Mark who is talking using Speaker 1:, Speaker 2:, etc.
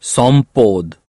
Speaker 1: Sompod